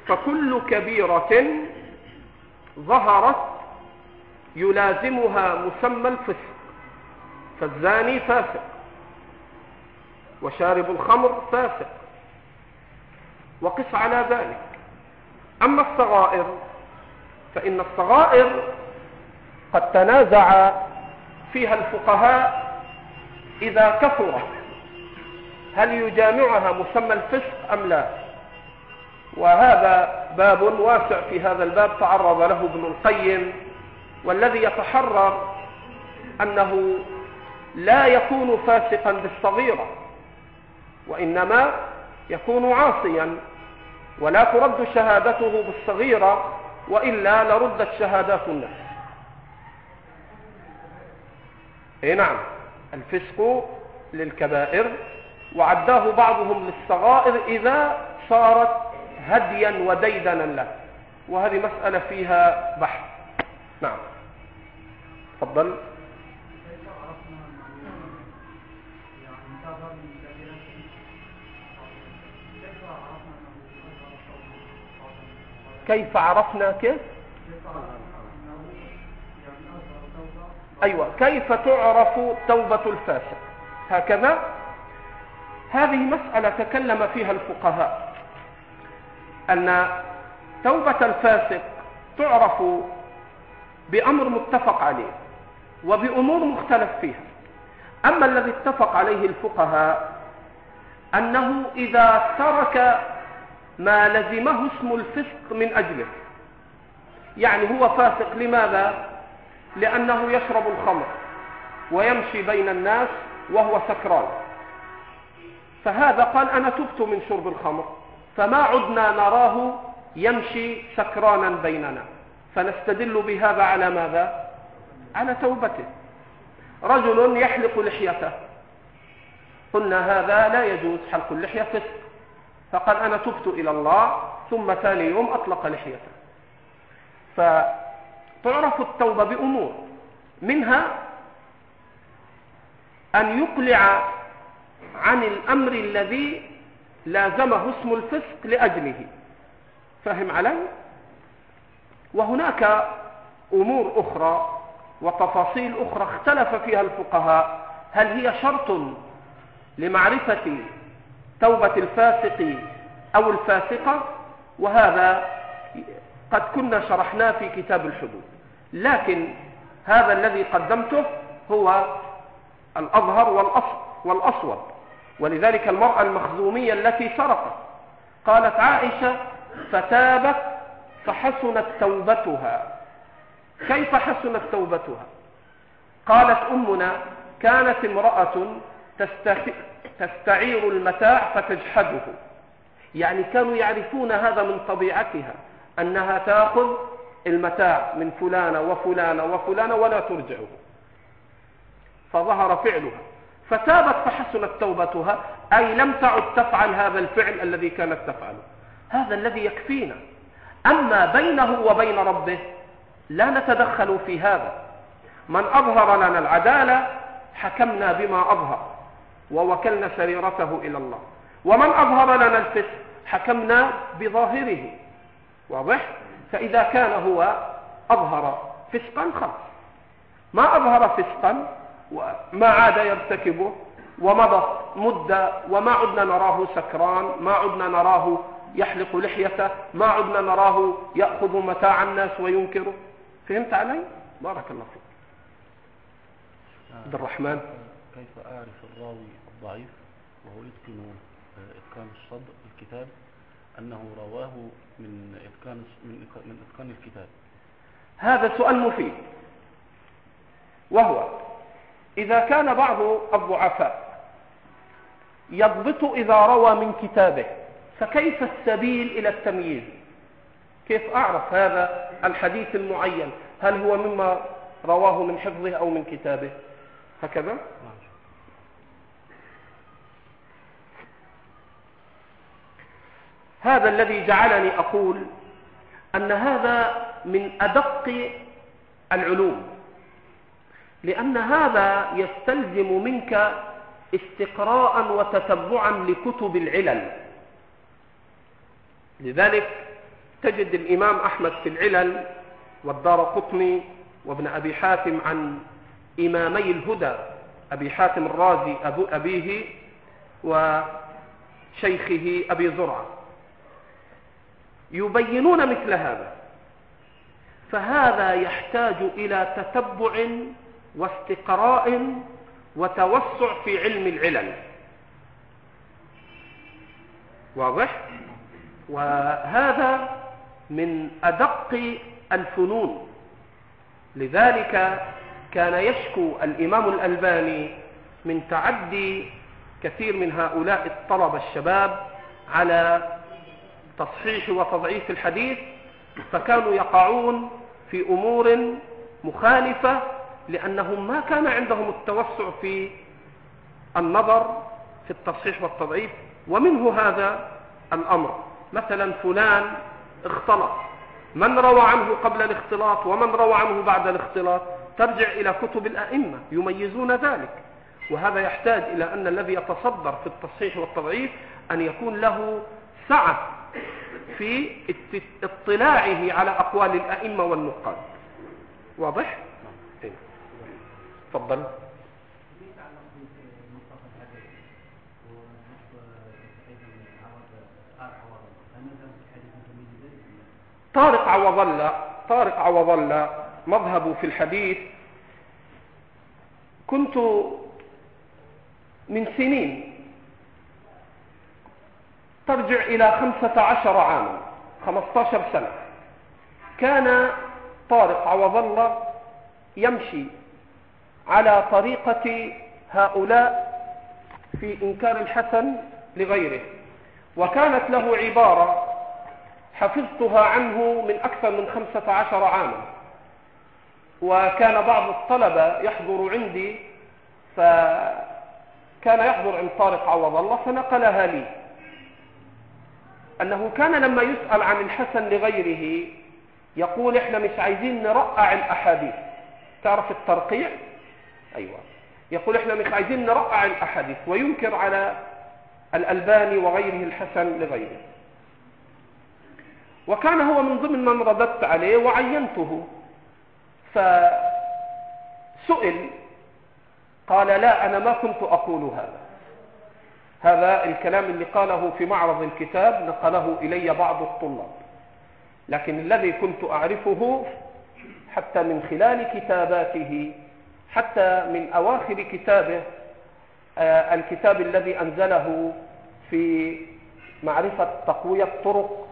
فكل كبيرة ظهرت يلازمها مسمى الفسق فالزاني فاسق وشارب الخمر فاسق وقس على ذلك. أما الصغائر فإن الصغائر قد تنازع فيها الفقهاء إذا كثرت هل يجامعها مسمى الفسق أم لا؟ وهذا باب واسع في هذا الباب تعرض له ابن القيم والذي يتحرر أنه لا يكون فاسقا بالصغيرة وإنما يكون عاصيا ولا ترد شهادته بالصغيرة وإلا لردت شهادات الناس أي نعم الفسق للكبائر وعداه بعضهم للصغائر إذا صارت هديا وديدنا له. وهذه مسألة فيها بحث. نعم. تفضل. كيف عرفنا كيف؟ أيوة كيف تعرف توبة الفاسق؟ هكذا. هذه مسألة تكلم فيها الفقهاء. أن توبة الفاسق تعرف بأمر متفق عليه. وبأمور مختلف فيها. أما الذي اتفق عليه الفقهاء أنه إذا ترك ما لزمه اسم الفسق من أجله يعني هو فاسق لماذا؟ لأنه يشرب الخمر ويمشي بين الناس وهو سكران. فهذا قال أنا تبت من شرب الخمر فما عدنا نراه يمشي سكرانا بيننا. فنستدل بهذا على ماذا؟ على توبته. رجل يحلق لحيته. قلنا هذا لا يجوز حلق اللحية فسق. فقال أنا تبت إلى الله ثم ثاني يوم أطلق لحيته. فتعرف التوبة بأمور. منها أن يقلع عن الأمر الذي لازمه اسم الفسق لأجله. فهم علي؟ وهناك أمور أخرى وتفاصيل أخرى اختلف فيها الفقهاء. هل هي شرط لمعرفة توبة الفاسق أو الفاسقة؟ وهذا قد كنا شرحناه في كتاب الحدود. لكن هذا الذي قدمته هو الأظهر والأصوب. ولذلك المرأة المخزومية التي سرقت قالت عائشة فتابت فحسنت توبتها. كيف حسنت توبتها؟ قالت أمنا كانت امرأة تستعير المتاع فتجحده. يعني كانوا يعرفون هذا من طبيعتها أنها تأخذ المتاع من فلانة وفلانة وفلانة ولا ترجعه. فظهر فعلها. فتابت فحسنت توبتها أي لم تعد تفعل هذا الفعل الذي كانت تفعله. هذا الذي يكفينا. أما بينه وبين ربه لا نتدخل في هذا. من أظهر لنا العدالة حكمنا بما أظهر ووكلنا سريرته إلى الله. ومن أظهر لنا الفسق حكمنا بظاهره. واضح؟ فإذا كان هو أظهر فسقا خلاص. ما أظهر فسقا وما عاد يرتكبه ومضت مدة وما عدنا نراه سكران ما عدنا نراه يحلق لحيته ما عدنا نراه يأخذ متاع الناس وينكره فهمت علي؟ بارك الله فيك. عبد الرحمن. كيف أعرف الراوي الضعيف وهو يتقن إتقان الصدر الكتاب أنه رواه من إتقان من من إتقان الكتاب؟ هذا سؤال مفيد. وهو إذا كان بعض الضعفاء يضبط إذا روى من كتابه فكيف السبيل إلى التمييز؟ كيف أعرف هذا الحديث المعين؟ هل هو مما رواه من حفظه أو من كتابه؟ هكذا؟ هذا الذي جعلني أقول أن هذا من أدق العلوم لأن هذا يستلزم منك استقراء وتتبعا لكتب العلل. لذلك تجد الإمام أحمد في العلل والدار قطني وابن أبي حاتم عن إمامي الهدى أبي حاتم الرازي أبو أبيه وشيخه أبي زرعة. يبينون مثل هذا. فهذا يحتاج إلى تتبع واستقراء وتوسع في علم العلل. واضح؟ وهذا من أدق الفنون. لذلك كان يشكو الإمام الألباني من تعدي كثير من هؤلاء الطلبة الشباب على تصحيح وتضعيف الحديث فكانوا يقعون في أمور مخالفة لأنهم ما كان عندهم التوسع في النظر في التصحيح والتضعيف ومنه هذا الأمر. مثلا فلان اختلط. من روى عنه قبل الاختلاط ومن روى عنه بعد الاختلاط؟ ترجع إلى كتب الأئمة يميزون ذلك. وهذا يحتاج إلى أن الذي يتصدر في التصحيح والتضعيف أن يكون له سعة في اطلاعه على أقوال الأئمة والنقاد. واضح؟ تفضل. طارق عوض الله طارق عوض الله مذهبه في الحديث كنت من سنين ترجع إلى خمسة عشر عاما خمسة عشر سنة. كان طارق عوض الله يمشي على طريقة هؤلاء في إنكار الحسن لغيره وكانت له عبارة حفظتها عنه من أكثر من خمسة عشر عاما. وكان بعض الطلبة يحضر عندي فكان يحضر عند طارق عوض الله فنقلها لي. أنه كان لما يسأل عن الحسن لغيره يقول إحنا مش عايزين نرقع الأحاديث. تعرف الترقيع؟ أيوة. يقول إحنا مش عايزين نرقع الأحاديث وينكر على الألباني وغيره الحسن لغيره. وكان هو من ضمن من رددت عليه وعينته. سئل قال لا أنا ما كنت أقول هذا. هذا الكلام اللي قاله في معرض الكتاب نقله إلي بعض الطلاب. لكن الذي كنت أعرفه حتى من خلال كتاباته حتى من أواخر كتابه آه، الكتاب الذي أنزله في معرفة تقوية طرق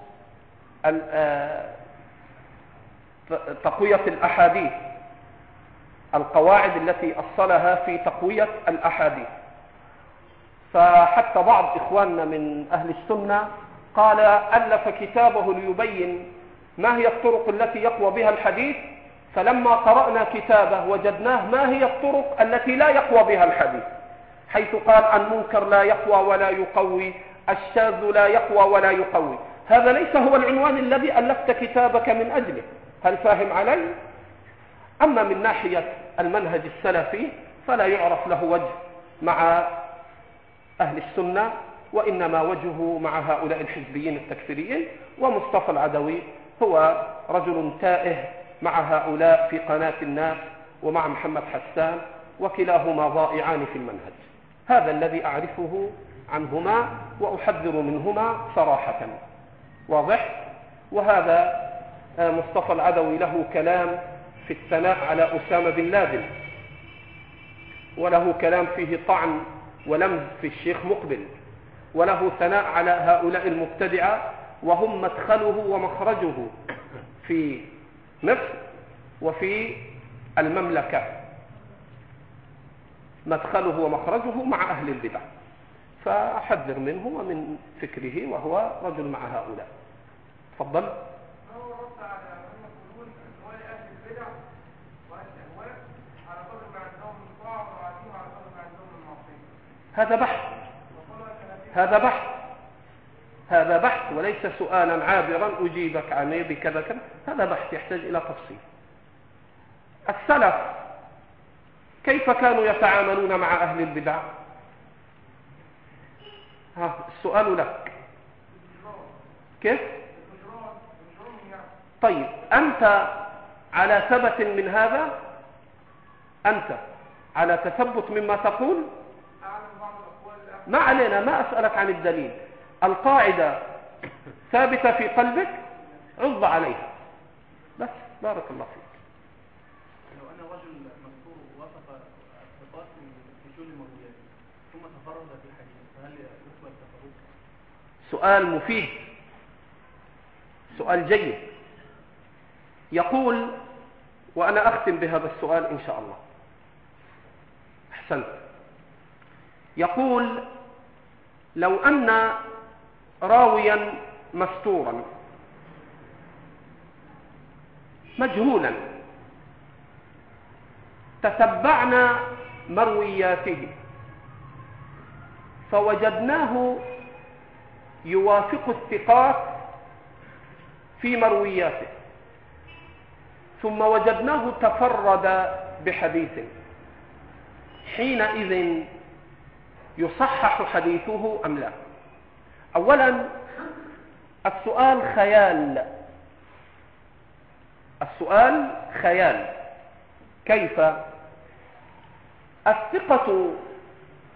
تقوية الأحاديث القواعد التي أصلها في تقوية الأحاديث. فحتى بعض إخواننا من أهل السنة قال ألف كتابه ليبين ما هي الطرق التي يقوى بها الحديث فلما قرأنا كتابه وجدناه ما هي الطرق التي لا يقوى بها الحديث حيث قال المنكر لا يقوى ولا يقوي الشاذ لا يقوى ولا يقوي. هذا ليس هو العنوان الذي ألفت كتابك من أجله. هل فاهم علي؟ أما من ناحية المنهج السلفي فلا يعرف له وجه مع أهل السنة وإنما وجهه مع هؤلاء الحزبيين التكفيريين. ومصطفى العدوي هو رجل تائه مع هؤلاء في قناة الناس ومع محمد حسان وكلاهما ضائعان في المنهج. هذا الذي أعرفه عنهما وأحذر منهما صراحة. واضح؟ وهذا آه، مصطفى العدوي له كلام في الثناء على أسامة بن لادن وله كلام فيه طعن ولمز في الشيخ مقبل. وله ثناء على هؤلاء المبتدعة وهم مدخله ومخرجه في مصر وفي المملكة. مدخله ومخرجه مع أهل البدع. فأحذر منه ومن فكره وهو رجل مع هؤلاء. تفضل. هو على أهل على قدر ما عندهم من قدر ما عندهم من هذا بحث. هذا بحث. هذا بحث وليس سؤالا عابرا أجيبك عنه بكذا كذا. هذا بحث يحتاج إلى تفصيل. السلف كيف كانوا يتعاملون مع أهل البدع؟ ها السؤال لك. كيف؟ طيب أنت على ثبت من هذا؟ أنت على تثبت مما تقول؟ ما علينا ما أسألك عن الدليل. القاعدة ثابتة في قلبك عض عليها. بس بارك الله فيك. لو أن رجل مذكور وصف الثقات كل المرويات ثم تفرد في الحديث فهل يقبل تفرد؟ سؤال مفيد. سؤال جيد. يقول وأنا أختم بهذا السؤال إن شاء الله. أحسنت. يقول لو أن راويا مستورا مجهولا تتبعنا مروياته فوجدناه يوافق الثقات في مروياته. ثم وجدناه تفرد بحديث. حينئذ يصحح حديثه أم لا؟ أولا السؤال خيال. السؤال خيال. كيف؟ الثقة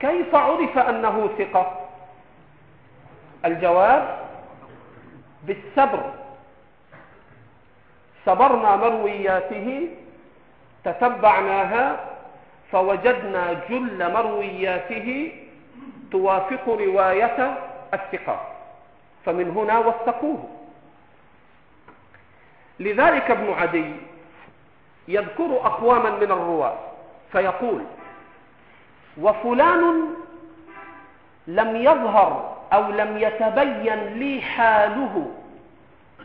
كيف عرف أنه ثقة؟ الجواب بالسبر صبرنا مروياته تتبعناها فوجدنا جل مروياته توافق رواية الثقات فمن هنا وثقوه. لذلك ابن عدي يذكر أقواما من الرواة فيقول وفلان لم يظهر أو لم يتبين لي حاله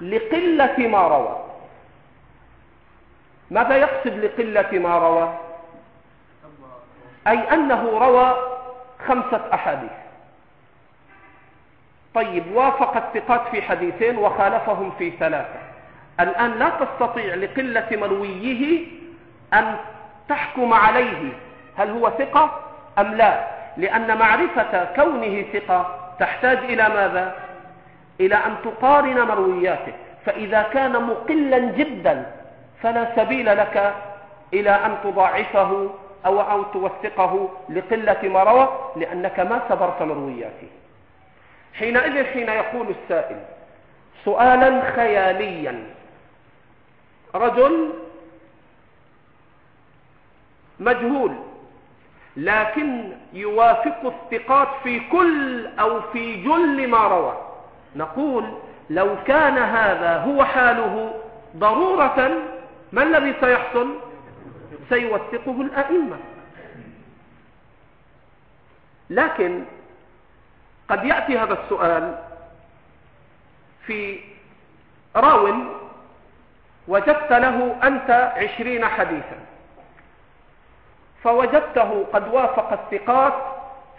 لقلة ما روى. ماذا يقصد لقلة ما روى؟ أي أنه روى خمسة أحاديث. طيب وافق الثقات في حديثين وخالفهم في ثلاثة. الآن لا تستطيع لقلة مرويه أن تحكم عليه هل هو ثقة أم لا لأن معرفة كونه ثقة تحتاج إلى ماذا؟ إلى أن تقارن مروياته. فإذا كان مقلا جدا فلا سبيل لك إلى أن تضاعفه أو أو توثقه لقلة ما روى لأنك ما سبرت مروياته. حينئذ حين يقول السائل سؤالا خياليا رجل مجهول لكن يوافق الثقات في كل أو في جل ما روى. نقول لو كان هذا هو حاله ضرورة ما الذي سيحصل؟ سيوثقه الأئمة. لكن قد يأتي هذا السؤال في راو وجدت له أنت عشرين حديثا. فوجدته قد وافق الثقات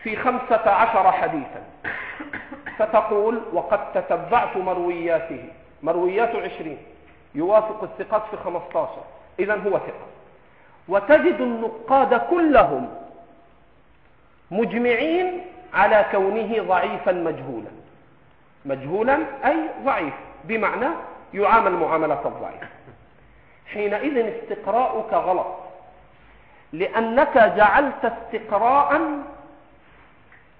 في خمسة عشر حديثا. فتقول وقد تتبعت مروياته. مرويات عشرين. يوافق الثقات في خمستاشر. إذا هو ثقة. وتجد النقاد كلهم مجمعين على كونه ضعيفا مجهولا. مجهولا أي ضعيف بمعنى يعامل معاملة الضعيف. حينئذ استقراؤك غلط لأنك جعلت استقراء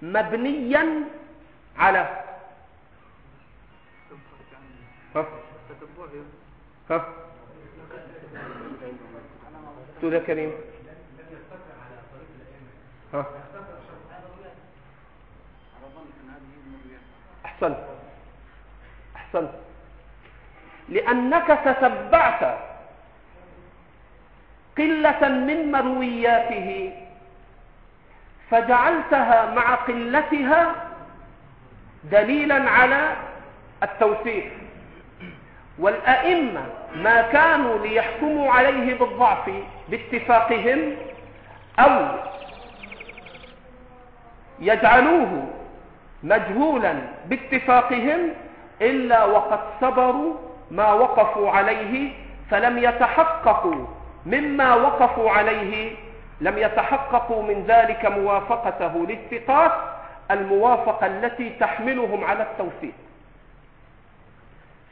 مبنيا على ها؟ ها أستاذ كريم ها؟ احسنت احسنت لأنك تتبعت قلة من مروياته فجعلتها مع قلتها دليلا على التوثيق. والأئمة ما كانوا ليحكموا عليه بالضعف باتفاقهم أو يجعلوه مجهولا باتفاقهم إلا وقد صبروا ما وقفوا عليه فلم يتحققوا مما وقفوا عليه لم يتحققوا من ذلك موافقته للثقات الموافقة التي تحملهم على التوثيق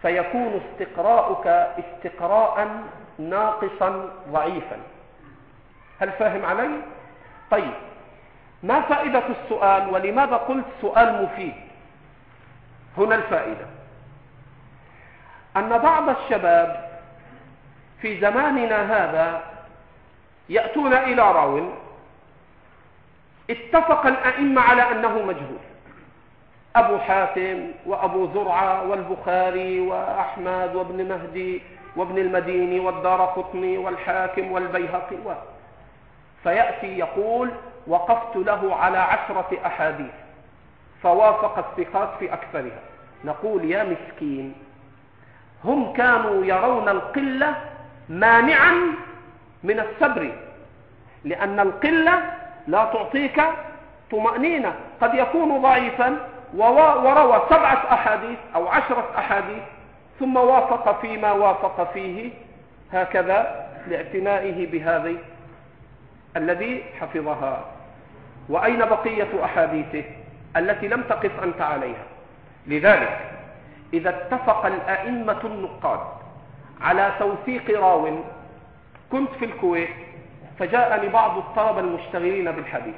فيكون استقراؤك استقراء ناقصا ضعيفا. هل فاهم علي؟ طيب ما فائدة السؤال ولماذا قلت سؤال مفيد؟ هنا الفائدة. أن بعض الشباب في زماننا هذا يأتون إلى راو اتفق الأئمة على أنه مجهول. أبو حاتم وأبو زرعة والبخاري وأحمد وابن مهدي وابن المديني والدار قطني والحاكم والبيهقي و... فيأتي يقول وقفت له على عشرة أحاديث فوافق الثقات في أكثرها. نقول يا مسكين هم كانوا يرون القلة مانعا من الصبر لأن القلة لا تعطيك طمأنينة قد يكون ضعيفا وروى سبعة أحاديث أو عشرة أحاديث ثم وافق فيما وافق فيه هكذا لاعتنائه بهذه الذي حفظها. وأين بقية أحاديثه التي لم تقف أنت عليها؟ لذلك إذا اتفق الأئمة النقاد على توثيق راو كنت في الكويت فجاءني بعض الطلبة المشتغلين بالحديث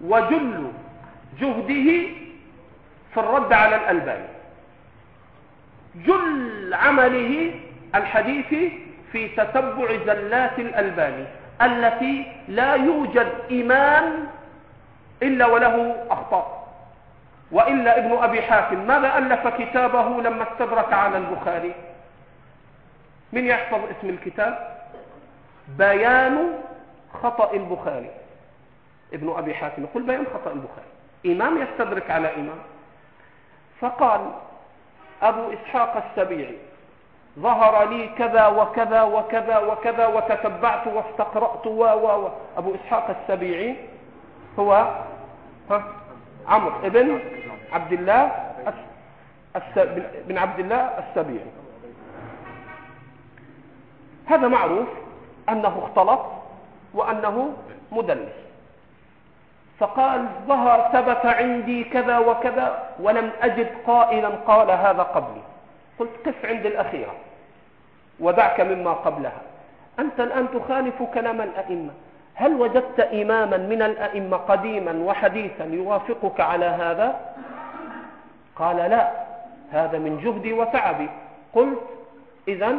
وجل جهده في الرد على الألباني جل عمله الحديث في تتبع زلات الألباني التي لا يوجد إمام إلا وله أخطاء. وإلا ابن أبي حاتم ماذا ألف كتابه لما استدرك على البخاري؟ من يحفظ اسم الكتاب؟ بيان خطأ البخاري. ابن أبي حاتم يقول بيان خطأ البخاري. إمام يستدرك على إمام. فقال أبو إسحاق السبيعي ظهر لي كذا وكذا وكذا وكذا وتتبعت واستقرأت و و و. أبو إسحاق السبيعي هو ها عمرو ابن عبد الله بن عبد الله السبيعي. هذا معروف أنه اختلط وأنه مدلس. فقال ظهر ثبت عندي كذا وكذا ولم أجد قائلا قال هذا قبلي. قلت قف عند الأخيرة ودعك مما قبلها. أنت الآن تخالف كلام الأئمة. هل وجدت إماما من الأئمة قديما وحديثا يوافقك على هذا؟ قال لا هذا من جهدي وتعبي. قلت إذا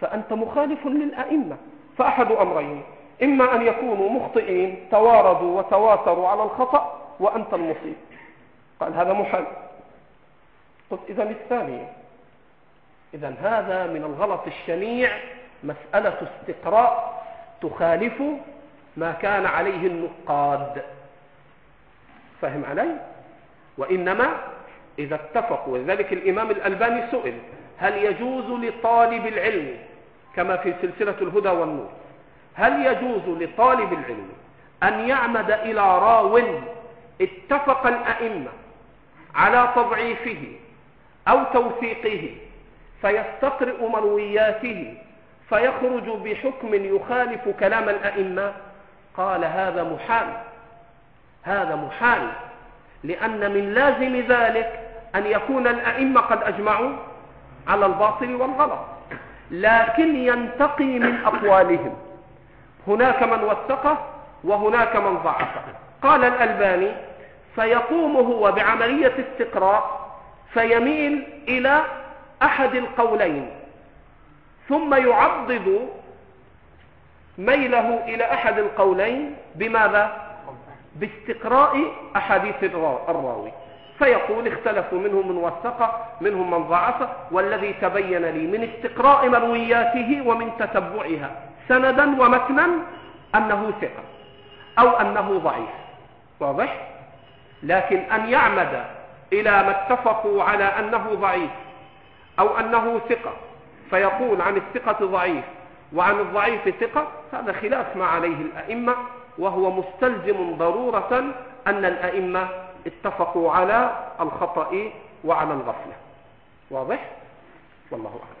فأنت مخالف للأئمة فأحد أمرين. إما أن يكونوا مخطئين تواردوا وتواتروا على الخطأ وأنت المصيب. قال هذا محال قلت إذا الثاني إذا هذا من الغلط الشنيع مسألة استقراء تخالف ما كان عليه النقاد. فهم علي؟ وإنما إذا اتفقوا ولذلك الإمام الألباني سئل هل يجوز لطالب العلم كما في سلسلة الهدى والنور؟ هل يجوز لطالب العلم أن يعمد إلى راو اتفق الأئمة على تضعيفه أو توثيقه فيستقرئ مروياته فيخرج بحكم يخالف كلام الأئمة؟ قال هذا محال. هذا محال. لأن من لازم ذلك أن يكون الأئمة قد أجمعوا على الباطل والغلط. لكن ينتقي من أقوالهم. هناك من وثقه وهناك من ضعفه قال الألباني فيقوم هو بعملية استقراء فيميل إلى أحد القولين ثم يعضد ميله إلى أحد القولين بماذا؟ باستقراء أحاديث الراوي. فيقول اختلفوا منهم من وثقه منهم من ضعفه والذي تبين لي من استقراء مروياته ومن تتبعها. سندا ومتنا أنه ثقة أو أنه ضعيف واضح؟ لكن أن يعمد إلى ما اتفقوا على أنه ضعيف أو أنه ثقة فيقول عن الثقة ضعيف وعن الضعيف ثقة هذا خلاف ما عليه الأئمة وهو مستلزم ضرورة أن الأئمة اتفقوا على الخطأ وعلى الغفلة واضح؟ والله أعلم